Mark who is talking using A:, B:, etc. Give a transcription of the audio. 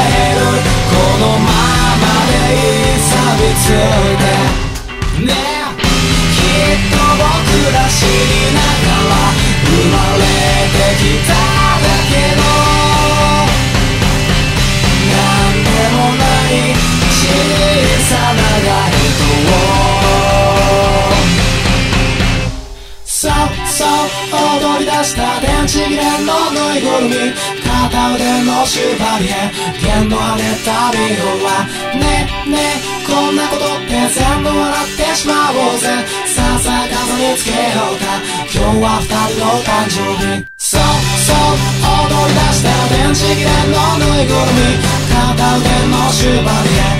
A: このままでいい錆びついてねきっと僕ら死にながら生まれてきただけのんでもない小さな街灯さっさっ踊り出した電池切れのぬいぐるみ片腕の縛りへ。弦の跳ねた理由はねえねえこんなことって全部笑ってしまおうぜ。さあさあ飾りつけようか。今日は二人の誕生日。そうそう踊り出した電池切れのぬいぐるみ。片腕の縛りへ。